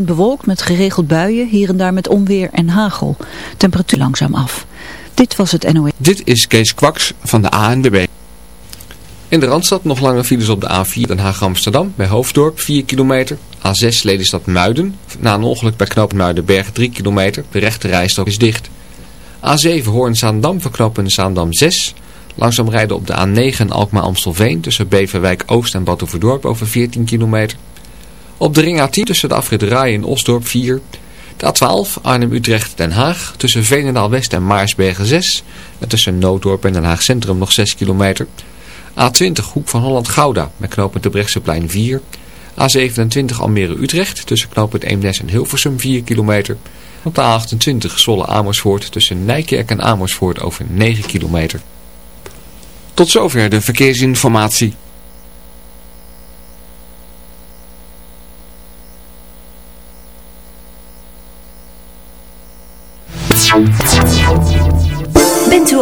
bewolkt met geregeld buien, hier en daar met onweer en hagel. Temperatuur langzaam af. Dit was het NOE. Dit is Kees Kwaks van de ANWB. In de Randstad nog lange files op de A4 Den Haag-Amsterdam bij Hoofddorp 4 kilometer. A6 Lelystad Muiden. Na een ongeluk bij knooppunt Muidenberg 3 kilometer. De rechte rijstrook is dicht. A7 Hoorn-Zaandam voor knooppunt Zaandam 6. Langzaam rijden op de A9 Alkmaar-Amstelveen tussen Beverwijk Oost en Batuverdorp over 14 kilometer. Op de ring A10 tussen de afrit Rai en Osdorp 4. De A12 Arnhem-Utrecht-Den Haag tussen Veenendaal-West en Maarsbergen 6. En tussen Nooddorp en Den Haag Centrum nog 6 kilometer. A20 Hoek van Holland-Gouda met knooppunt de Brechtseplein 4. A27 Almere-Utrecht tussen knooppunt Eemnes en Hilversum 4 kilometer. Op de A28 Zwolle-Amersfoort tussen Nijkerk en Amersfoort over 9 kilometer. Tot zover de verkeersinformatie.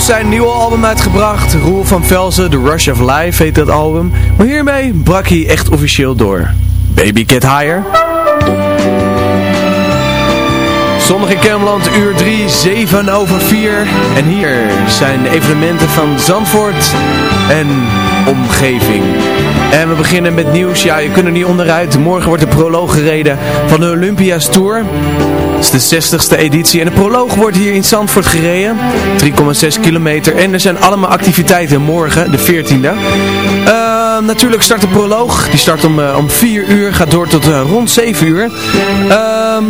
Nog zijn nieuwe album uitgebracht. Roel van Velzen, The Rush of Life heet dat album. Maar hiermee brak hij echt officieel door. Baby Get Higher. Zondag in Kermeland, uur 3, 7 over 4. En hier zijn de evenementen van Zandvoort en omgeving. En we beginnen met nieuws. Ja, je kunt er niet onderuit. Morgen wordt de proloog gereden van de Olympia's Tour. Het is de 60ste editie en de proloog wordt hier in Zandvoort gereden. 3,6 kilometer. En er zijn allemaal activiteiten morgen, de 14e. Ehm, natuurlijk start de proloog. Die start om, eh, om 4 uur, gaat door tot eh, rond 7 uur. Ehm,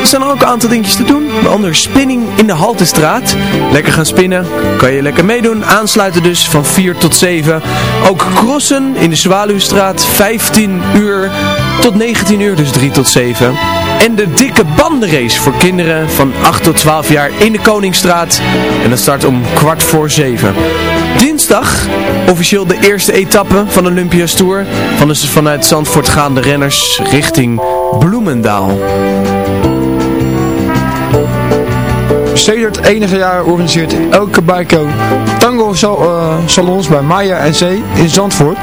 er zijn ook een aantal dingetjes te doen. Waaronder spinning in de Haltestraat. Lekker gaan spinnen. Kan je lekker meedoen. Aansluiten dus van 4 tot 7. Ook crossen in de Zwaluwstraat. 15 uur tot 19 uur, dus 3 tot 7. En de dikke bandenrace voor kinderen van 8 tot 12 jaar in de Koningsstraat. En dat start om kwart voor 7. Dinsdag officieel de eerste etappe van de Olympia's Tour. Van dus vanuit Zandvoort gaande renners richting Bloemendaal. Sedert enige jaren organiseert elke Baiko tango sal- eh, salons bij Maya en Zee in Zandvoort.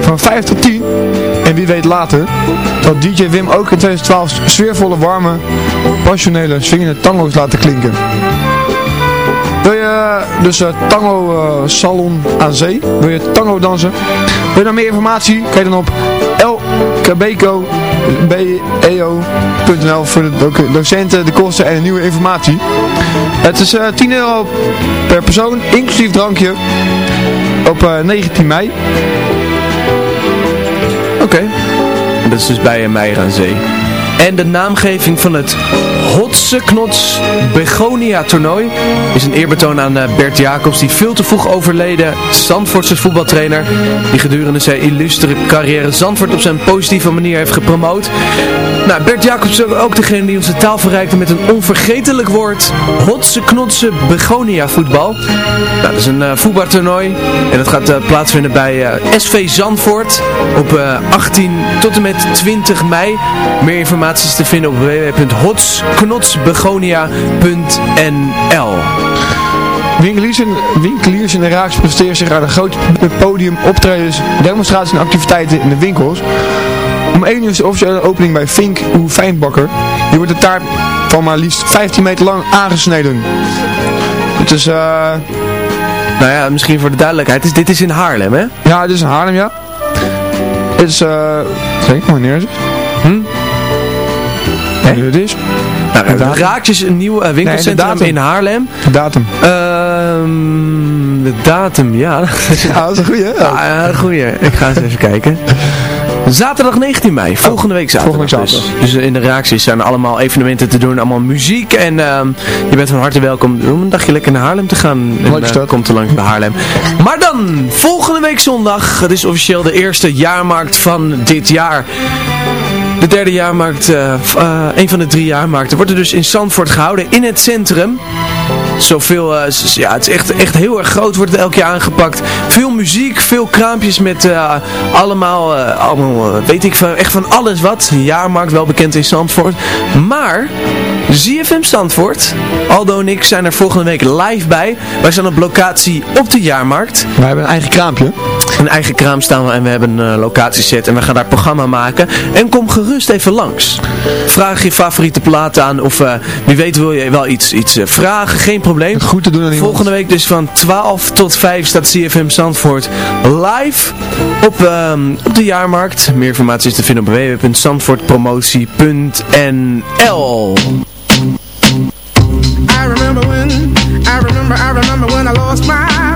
Van 5 tot 10. En wie weet later dat DJ Wim ook in 2012 sfeervolle, warme, passionele, swingende tango's laten klinken. Je dus eh, tango eh, salon aan zee? Wil je tango dansen? Wil je nog meer informatie? Kijk dan op lkbeco.nl voor de doc- docenten, de kosten en de nieuwe informatie. Het is eh 10 euro per persoon, inclusief drankje, op eh, 19 mei. Oké. Dat is dus bij Meijer aan Zee. En de naamgeving van het Hotse Knots Begonia toernooi is een eerbetoon aan eh, Bert Jacobs, die veel te vroeg overleden Zandvoortse voetbaltrainer, die gedurende zijn illustere carrière Zandvoort op zijn positieve manier heeft gepromoot. Nou, Bert Jacobs is ook degene die onze taal verrijkte met een onvergetelijk woord, Hotse Knotse Begonia voetbal. Nou, dat is een eh, voetbaltoernooi en dat gaat eh, plaatsvinden bij SV Zandvoort op eh, 18 tot en met 20 mei. Meer informatie is te vinden op www.hotsknotsbegonia.nl Winkeliers en, winkeliers in de Raaks presteren zich aan een groot podium, optredens, demonstraties en activiteiten in de winkels. Om 1 uur is de officiële opening bij Fink Uw Fijnbakker. Hier wordt de taart van maar liefst 15 meter lang aangesneden. Het is, eh... Nou ja, misschien voor de duidelijkheid, is, dit is in Haarlem hè? Ja, het is in Haarlem, ja. Het is, eh... Zeg, wanneer is het? Hm? Wanneer het is? Nou? Raakjes een nieuw eh, winkelcentrum Nee, in Haarlem. De datum. Ehm, de datum, ja. Ja, dat is een goeie, hè? Ja, ja, goeie. Ik ga eens even kijken. Zaterdag 19 mei, volgende week zaterdag. Oh, volgende week Dus, dus in de reacties zijn allemaal evenementen te doen, allemaal muziek. En ehm, je bent van harte welkom om een dagje lekker naar Haarlem te gaan. En, eh, stad. Komt er langs bij Haarlem. Maar dan, volgende week zondag, het is officieel de eerste jaarmarkt van dit jaar. De derde jaarmarkt, eh, eh, een van de drie jaarmarkten, wordt er dus in Zandvoort gehouden, in het centrum. Zoveel, s- ja, het is echt, echt heel erg groot, wordt het elk jaar aangepakt. Veel muziek, veel kraampjes met allemaal, allemaal weet ik van, echt van alles wat. Jaarmarkt, wel bekend in Zandvoort. Maar, ZFM Zandvoort, Aldo en ik zijn er volgende week live bij. Wij zijn op locatie op de jaarmarkt. Wij hebben een eigen kraampje. Een eigen kraam staan we en we hebben een uh, locatieset en we gaan daar programma maken. En kom gerust even langs. Vraag je favoriete plaat aan of eh, wie weet wil je wel iets, iets eh, vragen, geen probleem. Goed te doen aan iemand. Volgende week dus van 12 tot 5 staat CFM Zandvoort live op, ehm, op de jaarmarkt. Meer informatie is te vinden op www.zandvoortpromotie.nl I remember when, I remember, I remember when I lost my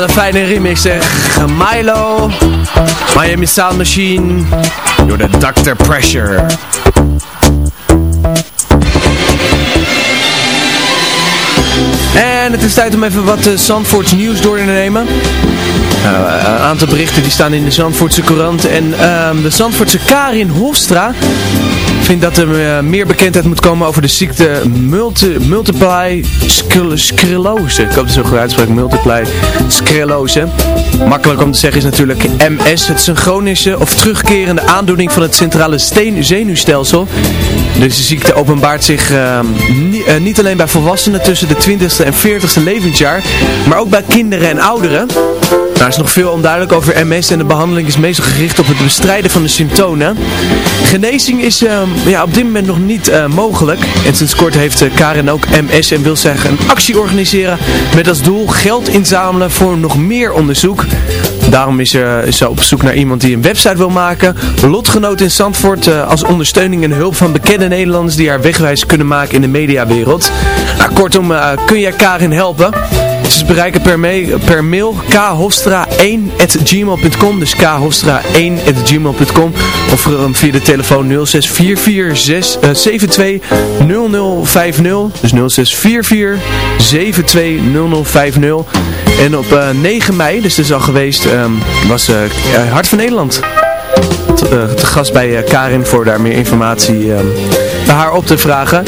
wat fijne remix zeg. Milo, Miami Sound Machine, door de Dr. Pressure. En het is tijd om even wat uh, Zandvoorts nieuws door te nemen. Uh, een aantal berichten die staan in de Zandvoortse Courant. En uh, de Zandvoortse Karin Hofstra vindt dat er uh, meer bekendheid moet komen over de ziekte multi multiply sclerose. Ik hoop dat het zo goed uitspreek. Multiply sclerose. Makkelijk om te zeggen is natuurlijk MS. Het is een chronische of terugkerende aandoening van het centrale zenuwstelsel. Deze ziekte openbaart zich niet, niet alleen bij volwassenen tussen de 20ste en 40ste levensjaar, maar ook bij kinderen en ouderen. Nou, er is nog veel onduidelijk over MS en de behandeling is meestal gericht op het bestrijden van de symptomen. Genezing is uh, ja, op dit moment nog niet uh, mogelijk. En sinds kort heeft uh, Karen ook MS en wil zich een actie organiseren met als doel geld inzamelen voor nog meer onderzoek. Daarom is, is ze op zoek naar iemand die een website wil maken. Lotgenoot in Zandvoort als ondersteuning en hulp van bekende Nederlanders die haar wegwijs kunnen maken in de mediawereld. Nou, kortom, kun jij Karin helpen? Is bereiken per, mail khostra1.gmail.com Dus khostra1.gmail.com Of um, via de telefoon 0644720050 Dus 0644720050 En op uh, 9 mei, dus dat is al geweest, um, was uh, Hart van Nederland. te, eh, gast bij eh, Karin voor daar meer informatie ehm, bij haar op te vragen.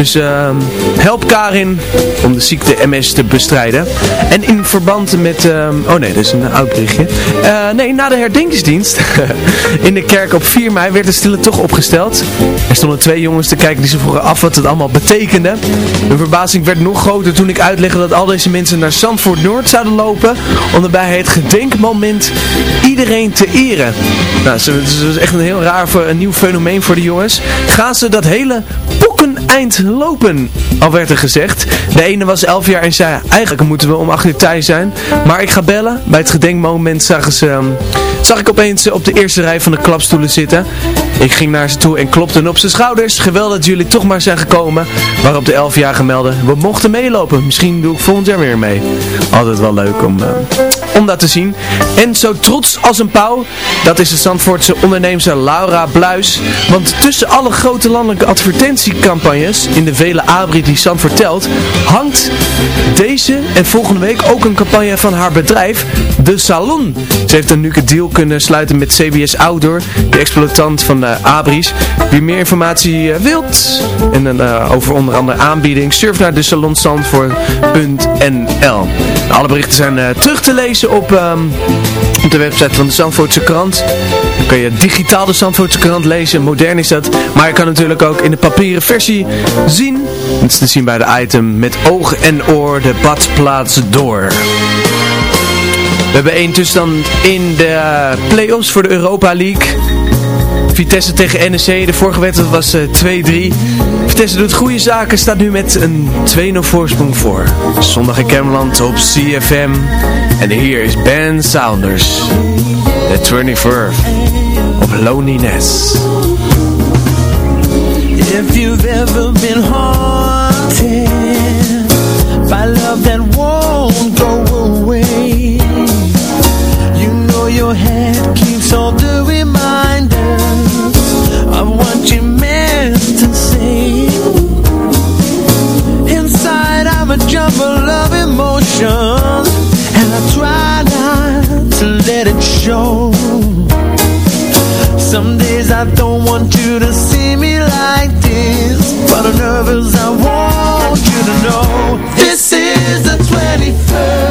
Dus ehm, help Karin om de ziekte MS te bestrijden. En in verband met... ehm, oh nee, dat is een oud berichtje. Eh, nee, na de herdenkingsdienst in de kerk op 4 mei werd de stille toch opgesteld. Er stonden twee jongens te kijken die ze vroegen af wat het allemaal betekende. Hun verbazing werd nog groter toen ik uitlegde dat al deze mensen naar Zandvoort Noord zouden lopen. Om daarbij het gedenkmoment iedereen te eren. Nou, het is echt een heel raar, een nieuw fenomeen voor de jongens. Gaan ze dat hele eind lopen, al werd er gezegd. De ene was 11 jaar en zei, eigenlijk moeten we om 8 uur thuis zijn. Maar ik ga bellen. Bij het gedenkmoment zagen ze, ehm, zag ik opeens op de eerste rij van de klapstoelen zitten. Ik ging naar ze toe en klopte op zijn schouders. Geweldig dat jullie toch maar zijn gekomen. Waarop de 11-jarige meldde, we mochten meelopen. Misschien doe ik volgend jaar weer mee. Altijd wel leuk om, eh, om dat te zien. En zo trots als een pauw, dat is de Zandvoortse onderneemster Laura Bluis. Want tussen alle grote landelijke advertentiecampagnes in de vele abri die Zandvoort telt, hangt deze en volgende week ook een campagne van haar bedrijf, De Salon. Ze heeft een nuke deal kunnen sluiten met CBS Outdoor, de exploitant van de abris. Wie meer informatie eh, wilt en dan, eh, over onder andere aanbieding, surf naar de salonzandvoort.nl. Alle berichten zijn eh, terug te lezen op, ehm, op de website van de Zandvoortse krant. Dan kun je digitaal de Zandvoortse krant lezen, modern is dat. Maar je kan natuurlijk ook in de papieren versie zien. Dat is te zien bij de item met oog en oor de badplaats door. We hebben één tussenstand in de play-offs voor de Europa League. Vitesse tegen NEC, de vorige wedstrijd was eh, 2-3. Vitesse doet goede zaken, staat nu met een 2-0 voorsprong voor. Zondag in Cameland op CFM. En hier is Ben Saunders. The 24th of Loneliness. If you've ever been haunted by love that won't go Some days I don't want you to see me like this But I'm nervous, I want you to know. This is the 23rd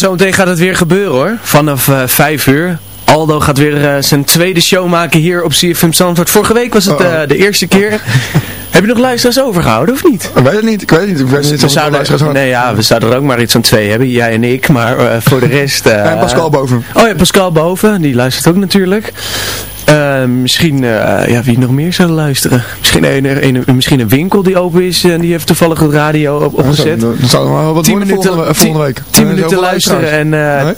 zometeen gaat het weer gebeuren hoor. Vanaf eh 5 uur. Aldo gaat weer eh, zijn tweede show maken hier op CFM Zandvoort. Vorige week was het eh, de eerste keer. Heb je nog luisteraars overgehouden of niet? Ik weet het niet, ik weet het niet. Ik weet niet We zouden, nee, ja, we zouden er ook maar iets van twee hebben. Jij en ik, maar voor de rest... En Pascal boven. Oh ja, Pascal boven. Die luistert ook natuurlijk. Eh, misschien, eh, ja, wie nog meer zou luisteren? Misschien een, een, misschien een winkel die open is en die heeft toevallig de radio op, opgezet. Dat zou wel wat Tien minuten, volgende, volgende week. Tien Er zijn minuten zoveel luisteren en... eh, Nee?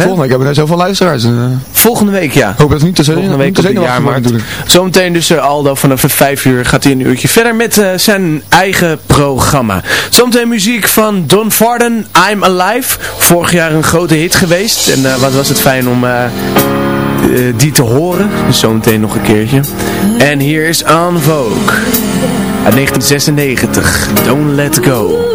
Volgende week hebben we zoveel luisteraars. Volgende week, ja. Ik hoop dat het niet te Volgende week op de jaarmarkt. natuurlijk. Zometeen dus Aldo vanaf de 5 uur gaat hij een uurtje verder met zijn eigen programma. Zometeen muziek van Don Farden, I'm Alive. Vorig jaar een grote hit geweest. En wat was het fijn om eh, die te horen. Dus zometeen nog een keertje. En hier is On Vogue. Uit 1996. Don't Let Go. Don't let go.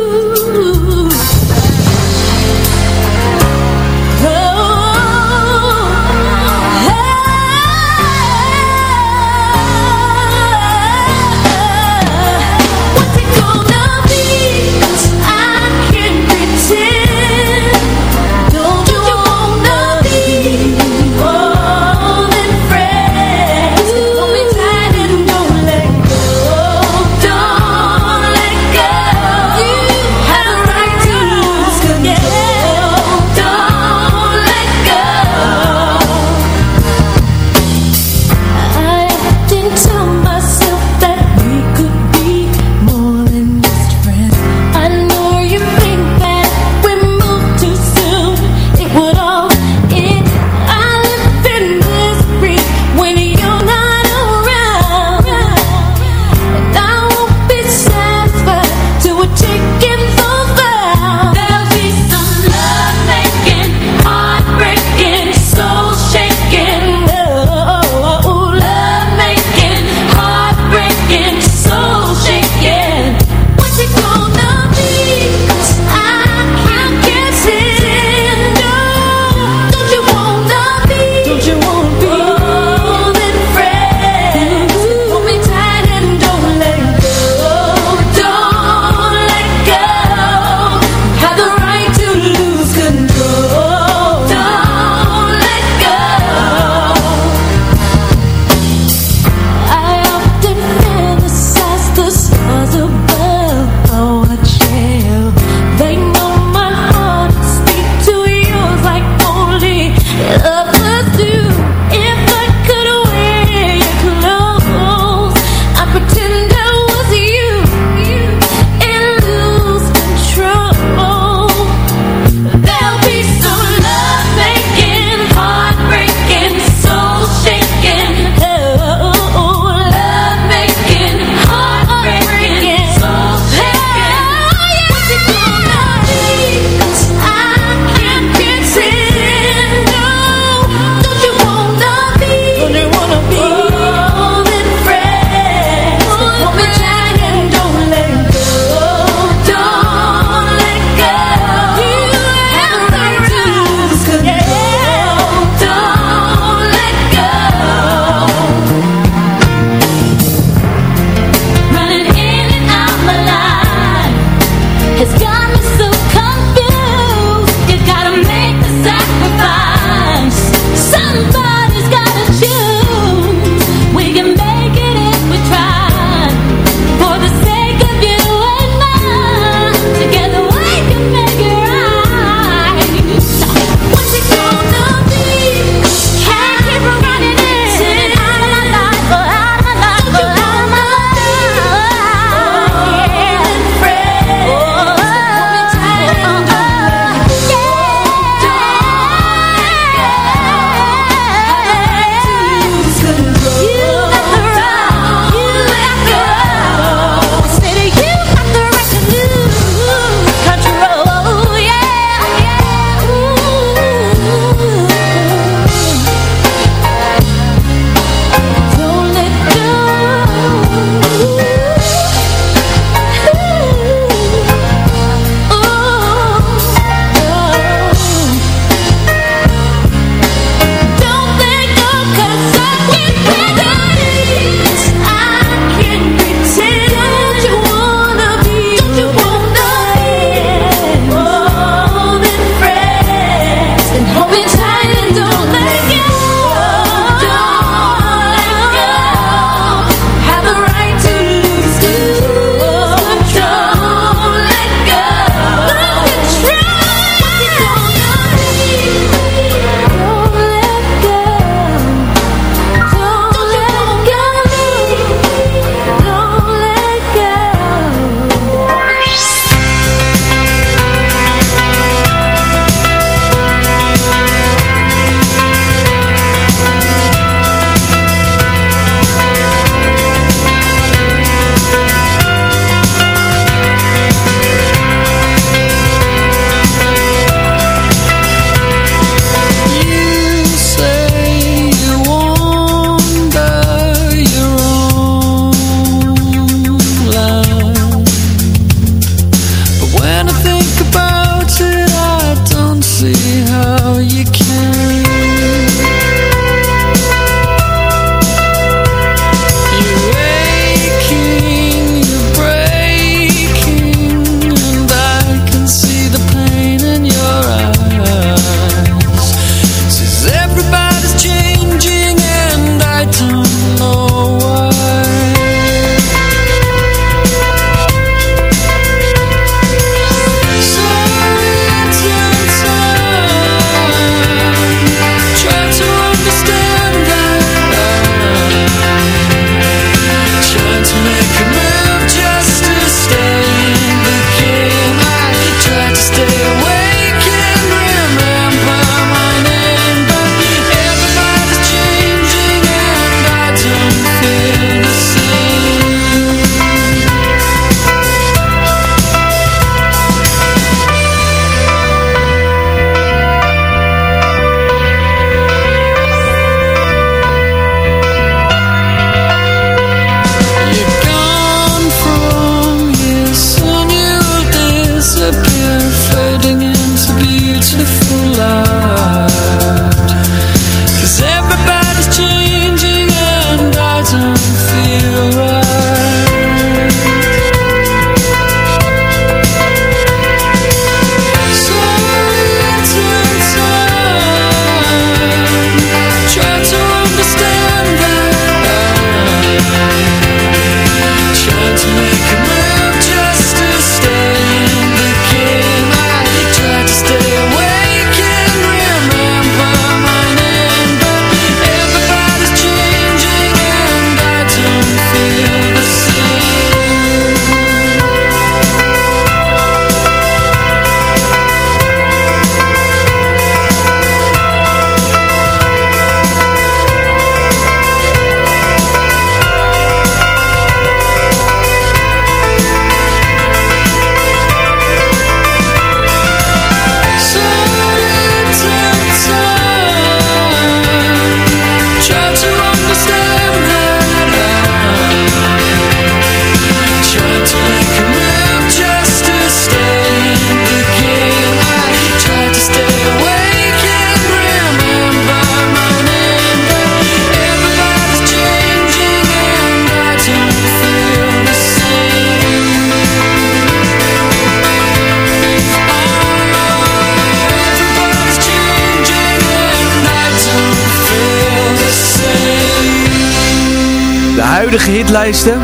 Huidige hitlijsten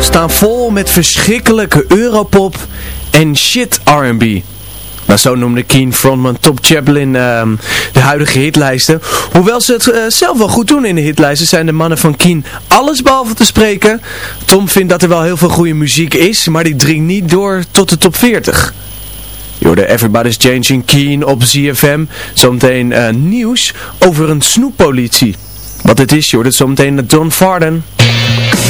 staan vol met verschrikkelijke Europop en shit R&B. Maar zo noemde Keen frontman Top Chaplin ehm, de huidige hitlijsten. Hoewel ze het eh, zelf wel goed doen in de hitlijsten, zijn de mannen van Keen alles behalve te spreken. Tom vindt dat er wel heel veel goede muziek is, maar die dringt niet door tot de top 40. Je Everybody's Changing Keen op ZFM. Zometeen eh, nieuws over een snoeppolitie. Wat het is, je hoort het zometeen met Don Farden. Thank you.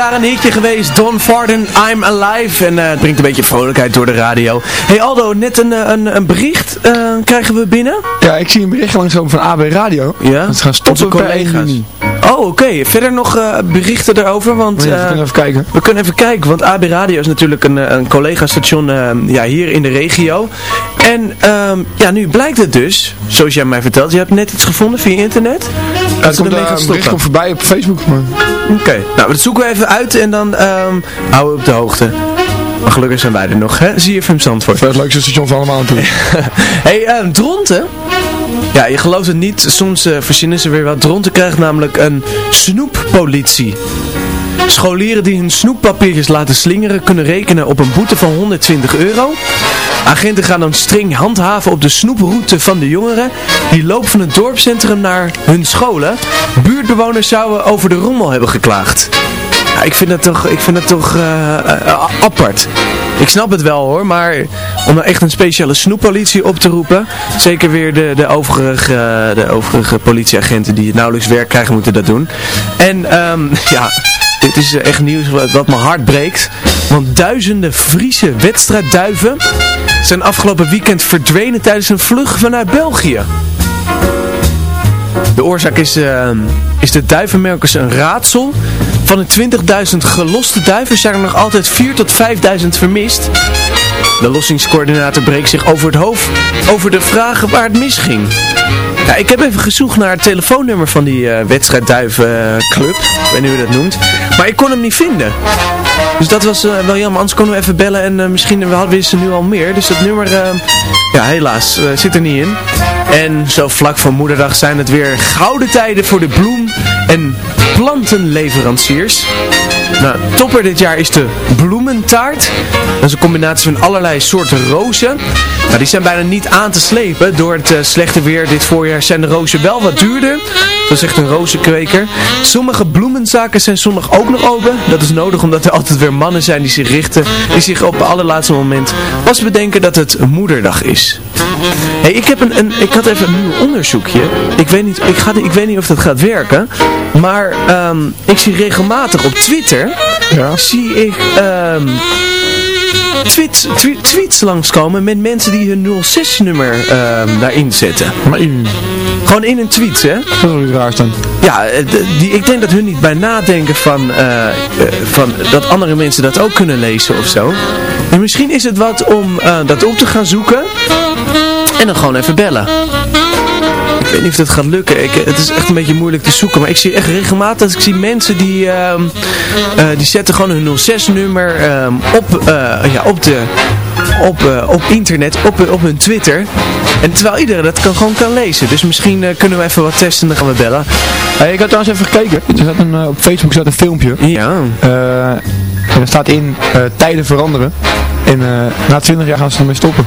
Jaar een hitje geweest. Don Farden, I'm Alive. En eh, het brengt een beetje vrolijkheid door de radio. Hey Aldo, net een, eh, een, een bericht eh, krijgen we binnen. Ja, ik zie een bericht langskomen van AB Radio. Ja? Dat gaan stoppen Onze per 1 collega's. Oh, oké. Verder nog berichten daarover, want... Ja, we kunnen even kijken. We kunnen even kijken, want AB Radio is natuurlijk een, een collega-station ja, hier in de regio. En ehm, ja, nu blijkt het dus, zoals jij mij vertelt, je hebt net iets gevonden via internet. Ja, Dat er komt een bericht komt voorbij op Facebook. Oké, nou dat zoeken we even uit en dan ehm, houden we op de hoogte. Maar gelukkig zijn wij er nog, hè? Zie je FM Zandvoort. Dat is het leukste station van allemaal natuurlijk. hey, ehm, Dronten. Ja, je gelooft het niet. Soms verzinnen ze weer wat. Dronten krijgt namelijk een snoeppolitie. Scholieren die hun snoeppapiertjes laten slingeren kunnen rekenen op een boete van 120 euro. Agenten gaan dan streng handhaven op de snoeproute van de jongeren. Die lopen van het dorpscentrum naar hun scholen. Buurtbewoners zouden over de rommel hebben geklaagd. Ik vind dat toch, ik vind dat toch eh, eh, apart. Ik snap het wel hoor, maar om nou echt een speciale snoeppolitie op te roepen. Zeker weer de, de, overige, de overige politieagenten die nauwelijks werk krijgen moeten dat doen. En ehm, ja, dit is eh, echt nieuws wat, mijn hart breekt. Want duizenden Friese wedstrijdduiven zijn afgelopen weekend verdwenen tijdens een vlucht vanuit België. De oorzaak is, eh, is de duivenmelkers een raadsel. Van de 20.000 geloste duiven zijn er nog altijd 4 tot 5.000 vermist. De lossingscoördinator breekt zich over het hoofd over de vragen waar het misging. Ja, ik heb even gezocht naar het telefoonnummer van die eh wedstrijdduivenclub. ik weet niet hoe je dat noemt. Maar ik kon hem niet vinden. Dus dat was eh, wel jammer. Anders konden we even bellen en eh, misschien we hadden ze nu al meer. Dus dat nummer, ja helaas, zit er niet in. En zo vlak voor moederdag zijn het weer gouden tijden voor de bloem- en plantenleveranciers. Nou, topper dit jaar is de bloementaart. Dat is een combinatie van allerlei soorten rozen. Nou, die zijn bijna niet aan te slepen. Door het eh, slechte weer dit voorjaar zijn de rozen wel wat duurder. Dat zegt een rozenkweker. Sommige bloemenzaken zijn zondag ook nog open. Dat is nodig omdat er altijd weer mannen zijn die zich richten. Die zich op het allerlaatste moment pas bedenken dat het moederdag is. Hey, ik, heb een, een, ik had even een nieuw onderzoekje. Ik weet niet, ik ga, ik weet niet of dat gaat werken. Maar ehm, ik zie regelmatig op Twitter... Zie ik... ehm, tweets, twe- tweets langskomen met mensen die hun 06-nummer daarin zetten. Gewoon in een tweet, hè? Dat is raars dan. Ja, eh, die, ik denk dat hun niet bij nadenken van, eh, eh, van dat andere mensen dat ook kunnen lezen of zo. En misschien is het wat om dat op te gaan zoeken en dan gewoon even bellen. Ik weet niet of dat gaat lukken. Ik, het is echt een beetje moeilijk te zoeken. Maar ik zie echt regelmatig dat ik zie mensen die, ehm, eh, die zetten gewoon hun 06-nummer ehm, op, eh, ja, op, de, op, eh, op internet, op, op hun Twitter. En terwijl iedereen dat kan, gewoon kan lezen. Dus misschien eh, kunnen we even wat testen en dan gaan we bellen. Hey, ik had trouwens even gekeken. Er staat een, op Facebook staat een filmpje. Ja. En er staat in eh, tijden veranderen. En eh, na 20 jaar gaan ze ermee stoppen.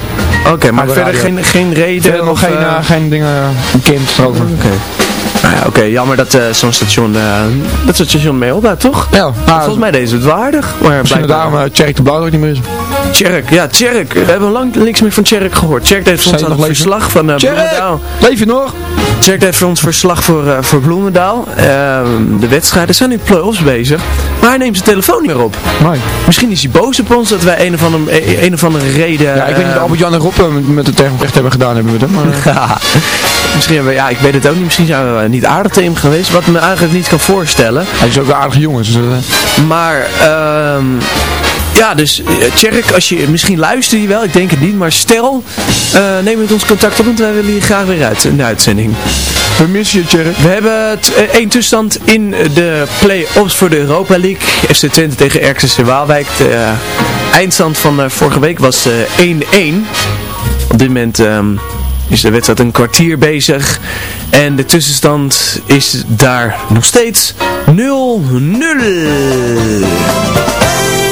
Oké, maar verder radio. geen, geen reden? Verder nog of, geen, eh, geen dingen bekend erover. Oké. Nou ja, oké, jammer dat eh, zo'n station, eh dat zo'n station mee ophoudt, toch? Ja, Volgens mij deze het waardig. Maar Misschien dat daarom uh, Tjerk de Blauw ook niet meer is. Tjerk, ja, Tjerk. We hebben lang niks meer van Tjerk gehoord. Tjerk deed voor ons nog verslag van Tjerk! Bloemendaal. Leef je nog? Tjerk deed voor ons verslag voor, voor Bloemendaal. Ehm, de wedstrijden zijn nu play-offs bezig. Maar hij neemt zijn telefoon niet meer op. Nee. Misschien is hij boos op ons dat wij een of andere, een of andere reden... Ja, ik weet niet of eh, Albert-Jan en Rob met, tegen echt hebben gedaan hebben met hem. Maar, misschien hebben we, ja, ik weet het ook niet. Misschien zijn we niet aardig tegen hem geweest. Wat me eigenlijk niet kan voorstellen. hij is ook een aardige jongen. Dus, eh, Maar, ehm ja, dus eh, Tjerk, als je, misschien luister je wel, ik denk het niet. Maar stel, eh, neem met ons contact op, want wij willen hier graag weer uit in de uitzending. we missen je, Tjerk. We hebben één tussenstand in de play-offs voor de Europa League. FC Twente tegen RKC Waalwijk. De eindstand van vorige week was eh, 1-1. Op dit moment ehm, is de wedstrijd een kwartier bezig. En de tussenstand is daar nog steeds 0-0.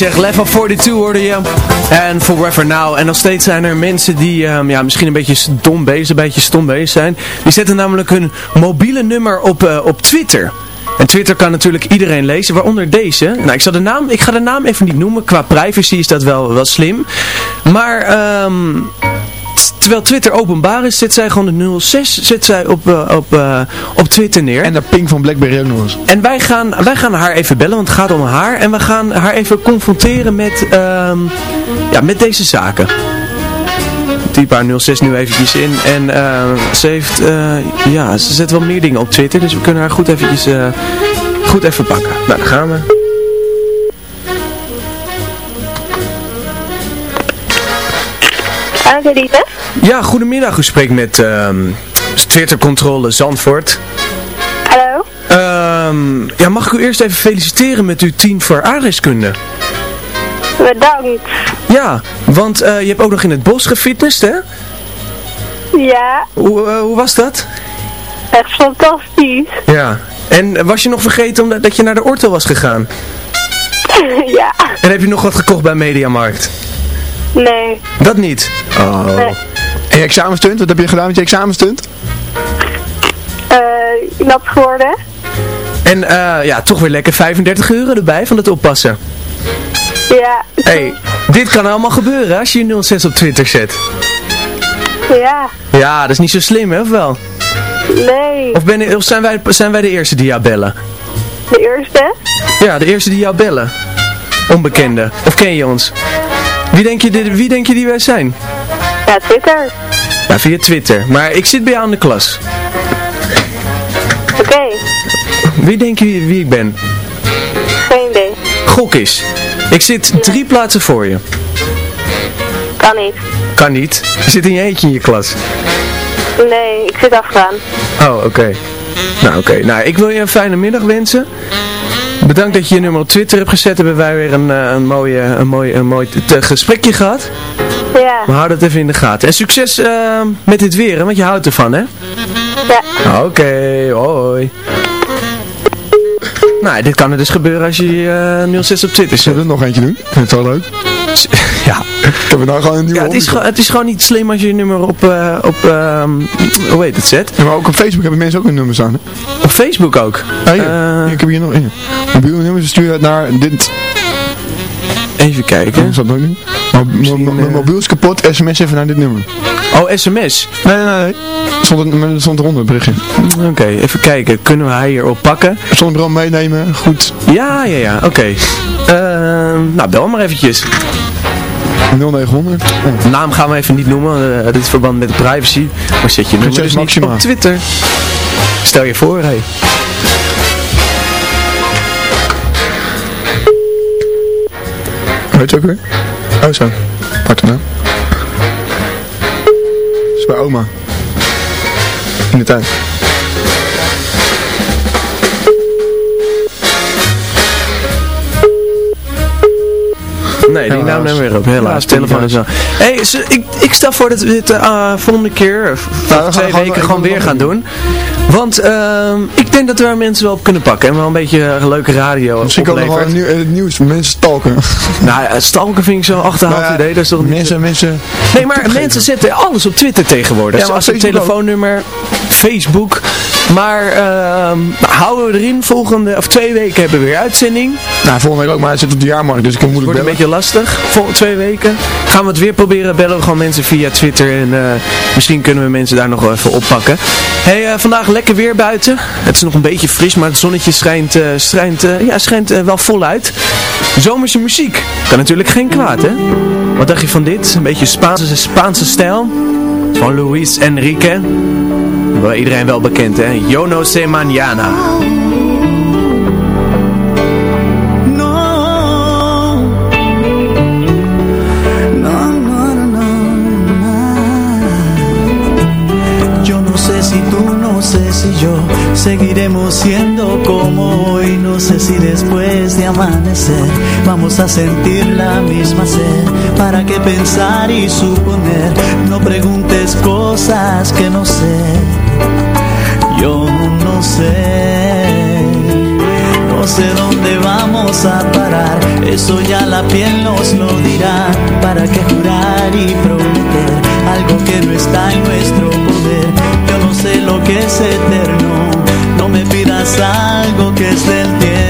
Zeg. Level 42 hoorde je. En Forever Now. En nog steeds zijn er mensen die ehm, ja, misschien een beetje stom bezig, een beetje stom bezig zijn. Die zetten namelijk hun mobiele nummer op, eh, op Twitter. En Twitter kan natuurlijk iedereen lezen, waaronder deze. Nou, ik, zal de naam, ik ga de naam even niet noemen. Qua privacy is dat wel, wel slim. Maar ehm, terwijl Twitter openbaar is, zet zij gewoon de 06 zet zij op, eh, op, eh, op Twitter neer. En de ping van Blackberry ook nog eens. En wij gaan, wij gaan haar even bellen, want het gaat om haar. En we gaan haar even confronteren met, ehm, ja, met deze zaken. Type haar 06 nu eventjes in. En ehm, ze heeft, eh, ja, ze zet wel meer dingen op Twitter. Dus we kunnen haar goed eventjes, eh, goed even pakken. Nou, daar gaan we. Ja, goedemiddag. U spreekt met ehm Twitter Controle Zandvoort. Hallo? Ehm, ja, mag ik u eerst even feliciteren met uw 10 voor aardrijkskunde? Bedankt. Ja, want eh, je hebt ook nog in het bos gefitnessd, hè? Ja, Hoe, eh, hoe was dat? echt fantastisch. Ja. En was je nog vergeten omdat dat je naar de orto was gegaan? ja, En heb je nog wat gekocht bij Mediamarkt? Nee. Dat niet? Oh. Nee. En je examenstunt, wat heb je gedaan met je examenstunt? Eh, nat geworden? En eh, ja, toch weer lekker 35 euro erbij van het oppassen. Ja, hey, dit kan allemaal gebeuren als je je 06 op Twitter zet. ja, Ja, dat is niet zo slim, hè, of wel? nee. Of, ben, of zijn, wij, zijn wij de eerste die jou bellen? De eerste? Ja, de eerste die jou bellen. Onbekende. Of ken je ons? Wie denk je, dit- wie denk je die wij zijn? Ja, Twitter. Ja, via Twitter. Maar ik zit bij jou aan de klas. Oké, Wie denk je wie, wie ik ben? geen idee. Gok is. Ik zit drie plaatsen voor je. Kan niet. Kan niet. Je zit in je eentje in je klas. Nee, ik zit afgaan. Oh, oké. Nou, oké. Nou, ik wil je een fijne middag wensen. Bedankt dat je je nummer op Twitter hebt gezet. Hebben wij weer een, eh, een, mooie, een mooi, een mooi gesprekje gehad. Ja, We houden het even in de gaten. En succes eh, met dit weer, hè, want je houdt ervan, hè? ja. Oké, hoi. Nou, dit kan er dus gebeuren als je eh 06 op Twitter zet. Zullen we er nog eentje doen? Vind het wel leuk. Ja. Ik heb nou gewoon een nieuwe Ja, het is, het is gewoon niet slim als je je nummer op, eh, op ehm, hoe heet het, zet. Ja, maar ook op Facebook hebben mensen ook een nummer staan. Hè? Op Facebook ook. Ah, hier. Eh, Hier, ik heb hier nog één. Mobiele nummers stuur het naar dit. Even kijken. Is dat ook niet? Mijn mobiel is kapot, sms even naar dit nummer. Oh, sms. Nee, nee, nee. Stond er, stond eronder het berichtje. Oké, even kijken. Kunnen we haar hierop pakken? Zonnebrand meenemen, goed. Ja, ja, ja. Oké. Ehm, nou, bel maar eventjes. 0900. De naam gaan we even niet noemen. eh dit is verband met de privacy. Maar zet je nummer dus Maxima. op Twitter. Stel je voor, hé. Weet je ook weer? Oh zo. Aparte naam. Bij oma. In de tuin. Nee, die Helaas. naam nemen we weer op. Helaas. Helaas, telefoon is wel. hey, ze- ik, ik stel voor dat we dit eh, volgende keer, of gaan over twee gewoon- weken, gewoon weer gaan doen. doen. Want ehm, ik denk dat we er mensen wel op kunnen pakken. En wel een beetje eh, leuke radio Misschien kan nog wel een nieuw, het nieuws. Mensen stalken. Nou, ja, stalken vind ik zo achterhaald Nou ja, idee. Dat is toch niet... Mensen, mensen. Nee, maar mensen zetten alles op Twitter tegenwoordig. Ja, maar Zoals een telefoonnummer, Facebook. Maar ehm, nou, houden we erin. Volgende, of twee weken hebben we weer uitzending. Nou, volgende week ook, maar hij zit op de jaarmarkt, dus ik kan moeilijk Wordt een beetje lastig. Volgende twee weken gaan we het weer proberen. Bellen we gewoon mensen via Twitter. En eh, misschien kunnen we mensen daar nog wel even oppakken. Hey, eh, vandaag lekker weer buiten. Het is nog een beetje fris, maar het zonnetje schijnt, eh, schijnt, ja, schijnt wel voluit. Zomerse muziek. Kan natuurlijk geen kwaad, hè? Wat dacht je van dit? Een beetje Spaanse, Spaanse stijl. Van Luis Enrique. Wel iedereen wel bekend, hè? Yo no. No, no, no, no. Yo no sé si tú, no sé si yo seguiremos siendo como. Sé si después de amanecer vamos a sentir la misma sed. ¿Para qué pensar y suponer? No preguntes cosas que no sé. Yo no sé. No sé dónde vamos a parar, eso ya la piel nos lo dirá. ¿Para qué jurar y prometer algo que no está en nuestro poder? Yo no sé lo que es eterno, no pidas algo que es del tiempo.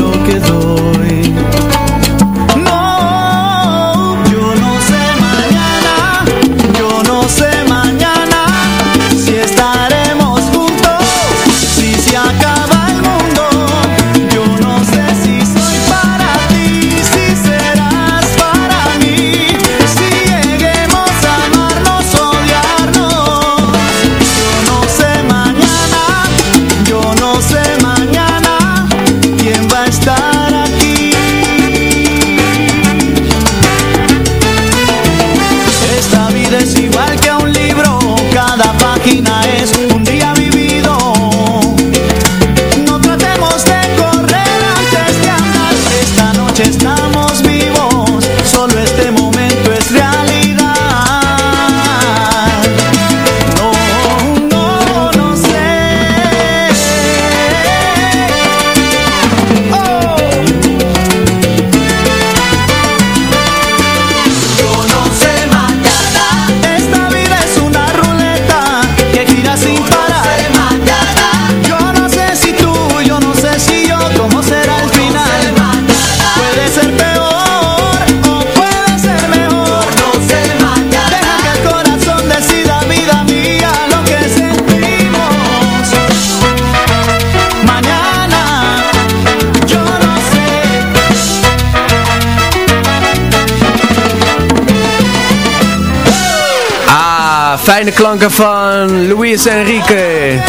fijne klanken van Luis Enrique.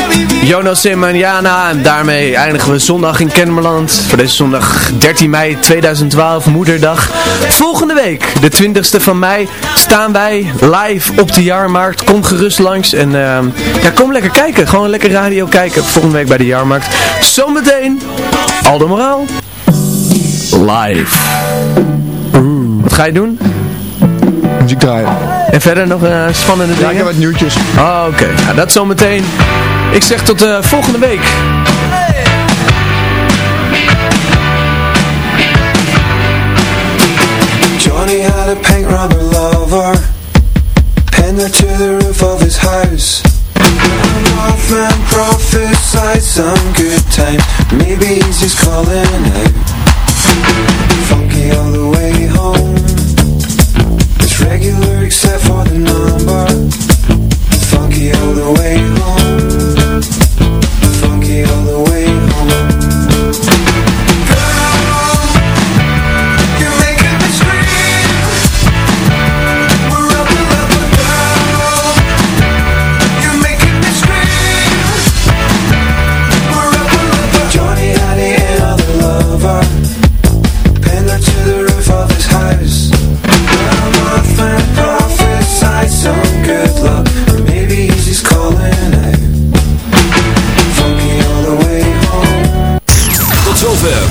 Jonas en Manjana. En daarmee eindigen we zondag in Kennemerland. Voor deze zondag 13 mei 2012, moederdag. Volgende week, de 20ste van mei, staan wij live op de jaarmarkt. Kom gerust langs en ehm, ja, kom lekker kijken. Gewoon lekker radio kijken. Volgende week bij de jaarmarkt. Zometeen, Aldo Moraal. Live. Wat ga je doen? Muziek draaien. En verder nog eh, spannende Ja, dingen? ik heb wat nieuwtjes. Oh, oké. Nou, dat zometeen. Ik zeg tot eh, volgende week. Johnny had a pink rubber lover Pinned her to the roof of his house Northman prophesied some good time Maybe he's just calling out Funky all the way home regular except for the number. Funky all the way home. Funky all the way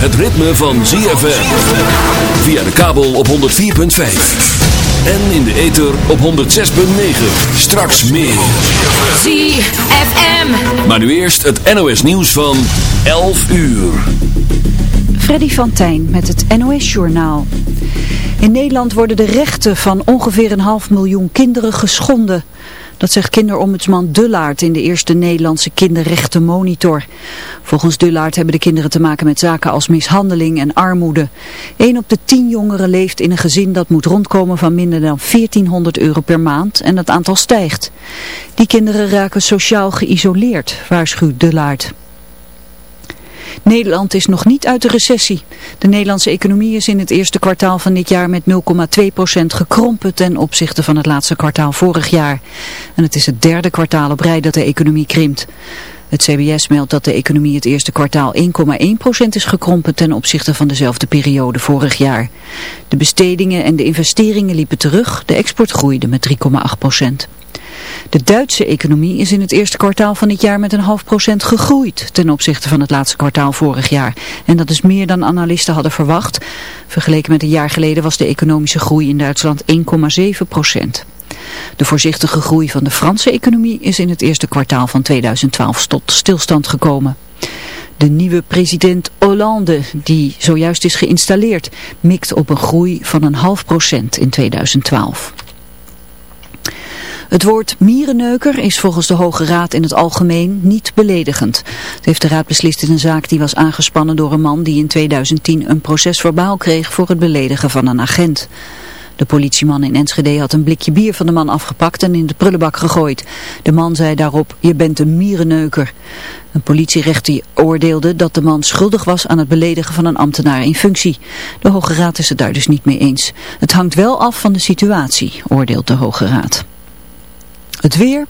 het ritme van ZFM. Via de kabel op 104.5. En in de ether op 106.9. Straks meer. ZFM. Maar nu eerst het NOS nieuws van 11 uur. Freddy van Tijn met het NOS-journaal. In Nederland worden de rechten van ongeveer een half miljoen kinderen geschonden. Dat zegt kinderombudsman Dullaert in de eerste Nederlandse kinderrechtenmonitor. Volgens Dullaert hebben de kinderen te maken met zaken als mishandeling en armoede. 1 op de 10 jongeren leeft in een gezin dat moet rondkomen van minder dan 1400 euro per maand en het aantal stijgt. Die kinderen raken sociaal geïsoleerd, waarschuwt Dullaert. Nederland is nog niet uit de recessie. De Nederlandse economie is in het eerste kwartaal van dit jaar met 0,2% gekrompen ten opzichte van het laatste kwartaal vorig jaar. En het is het derde kwartaal op rij dat de economie krimpt. Het CBS meldt dat de economie het eerste kwartaal 1,1% is gekrompen ten opzichte van dezelfde periode vorig jaar. De bestedingen en de investeringen liepen terug, de export groeide met 3,8%. De Duitse economie is in het eerste kwartaal van dit jaar met een half procent gegroeid ten opzichte van het laatste kwartaal vorig jaar. En dat is meer dan analisten hadden verwacht. Vergeleken met een jaar geleden was de economische groei in Duitsland 1,7 procent. De voorzichtige groei van de Franse economie is in het eerste kwartaal van 2012 tot stilstand gekomen. De nieuwe president Hollande, die zojuist is geïnstalleerd, mikt op een groei van een half procent in 2012. Het woord mierenneuker is volgens de Hoge Raad in het algemeen niet beledigend. Het heeft de Raad beslist in een zaak die was aangespannen door een man die in 2010 een proces verbaal kreeg voor het beledigen van een agent. De politieman in Enschede had een blikje bier van de man afgepakt en in de prullenbak gegooid. De man zei daarop, je bent een mierenneuker. Een politierechter oordeelde dat de man schuldig was aan het beledigen van een ambtenaar in functie. De Hoge Raad is het daar dus niet mee eens. Het hangt wel af van de situatie, oordeelt de Hoge Raad. Het weer...